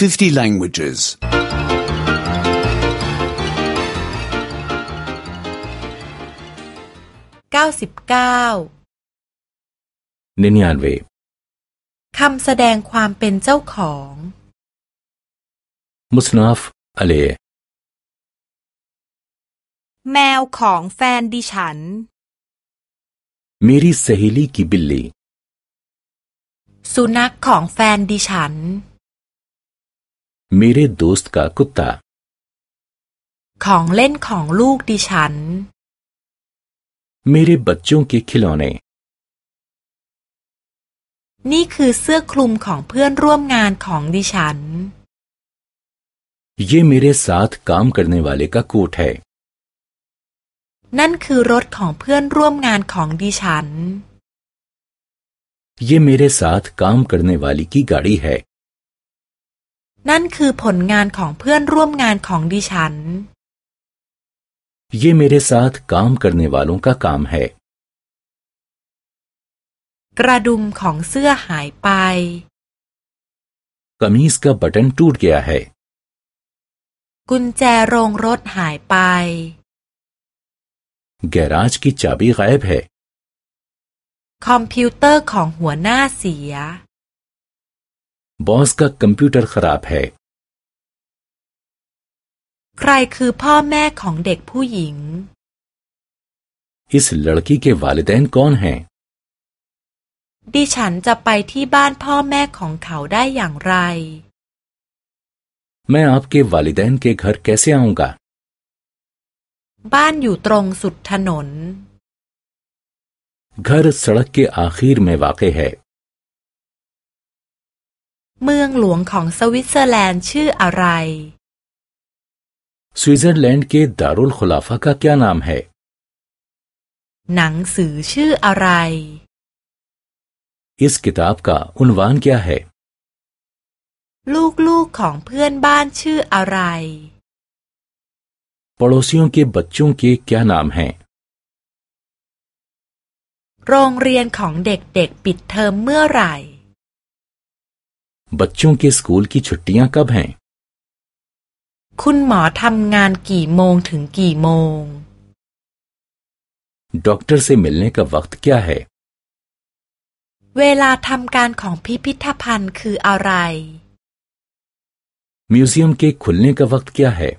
50 languages. 99 निन्यानवे คำแสดงความเป็นเจ้าของ मुसनाफ अले แมวของแฟนดิฉัน मेरी सहेली की बिल्ली สุนัขของแฟนดิฉัน मेरे दोस्त का कुत्ता ของเล่นของลูกดิฉัน मेरे बच्चों के खिलौने นี่คือเสื้อคลุมของเพื่อนร่วมงานของดิฉัน ये मेरे साथ काम करने वाले का कोट है นั่นคือรถของเพื่อนร่วมงานของดิฉัน ये मेरे साथ काम करने वाली की गाड़ी है นั่นคือผลงานของเพื่อนร่วมงานของดิฉัน ये मेरे साथ काम करने वालों का काम है กระดุมของเสื้อหายไป कमीज का बटन टूट गया है กุญแจโรงรถหายไป गैराज की चाबी गायब है คอมพิวเตอร์ของหัวหน้าเสีย बॉस का कंप्यूटर खराब है ใครคือพ่อแม่ของเด็กผู้หญิง इस लड़की के वालिदैन कौन हैं ดิฉันจะไปที่บ้านพ่อแม่ของเขาได้อย่างไร मैं आपके वालिदैन के घर कैसे आऊंगा บ้านอยู่ตรงสุดถนน घर सड़क के आखिर में वाक़ है เมืองหลวงของสวิตเซอร์แลนด์ชื่ออะไร स्विट्जरलैंड के दारुल खुलाफा का क्या नाम है หนังสือชื่ออะไร इस किताब का उन्वान क्या है ลูกๆของเพื่อนบ้านชื่ออะไร पड़ोसियों के बच्चों के क्या नाम हैं โรงเรียนของเด็กๆปิดเทอมเมื่อไหร่ बच्चों के स्कूल की छुट्टियां कब हैं คุณหมอทำงานกี่โมงถึงกี่โมง डॉक्टर से मिलने का वक्त क्या है เวลาทำการของพิพิธภัณฑ์คืออะไร म्यूजियम के खुलने का वक्त क्या है